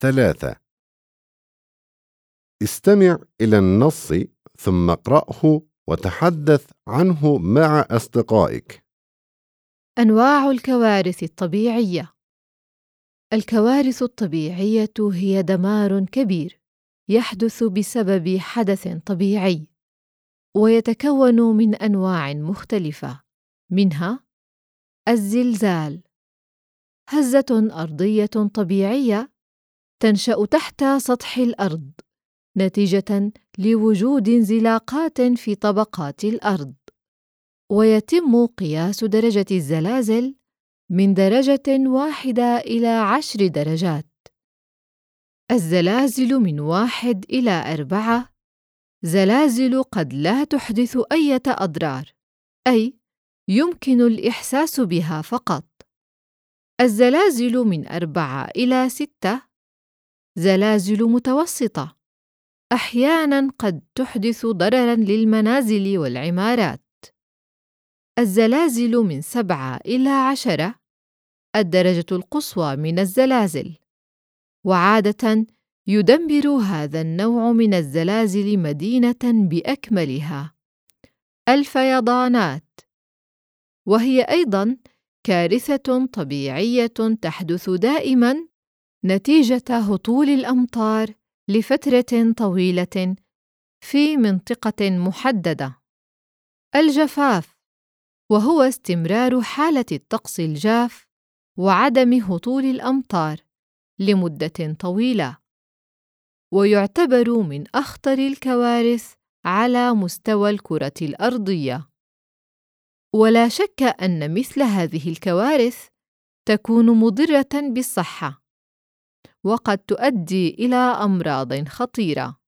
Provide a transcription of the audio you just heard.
ثلاثة. استمع إلى النص ثم اقرأه وتحدث عنه مع أصدقائك. أنواع الكوارث الطبيعية. الكوارث الطبيعية هي دمار كبير يحدث بسبب حدث طبيعي ويتكون من أنواع مختلفة منها الزلزال. هزة أرضية طبيعية تنشأ تحت سطح الأرض نتيجة لوجود انزلاقات في طبقات الأرض. ويتم قياس درجة الزلازل من درجة واحدة إلى عشر درجات. الزلازل من واحد إلى أربعة. زلازل قد لا تحدث أية أضرار أي يمكن الإحساس بها فقط. الزلازل من أربعة إلى ستة. زلازل متوسطة. أحياناً قد تحدث ضرراً للمنازل والعمارات. الزلازل من سبعة إلى عشرة الدرجة القصوى من الزلازل. وعادة يدمر هذا النوع من الزلازل مدينة بأكملها. الفيضانات. وهي أيضاً كارثة طبيعية تحدث دائماً نتيجة هطول الأمطار لفترة طويلة في منطقة محددة. الجفاف وهو استمرار حالة الطقس الجاف وعدم هطول الأمطار لمدة طويلة، ويعتبر من أخطر الكوارث على مستوى الكرة الأرضية. ولا شك أن مثل هذه الكوارث تكون مضرة بالصحة، وقد تؤدي إلى أمراض خطيرة.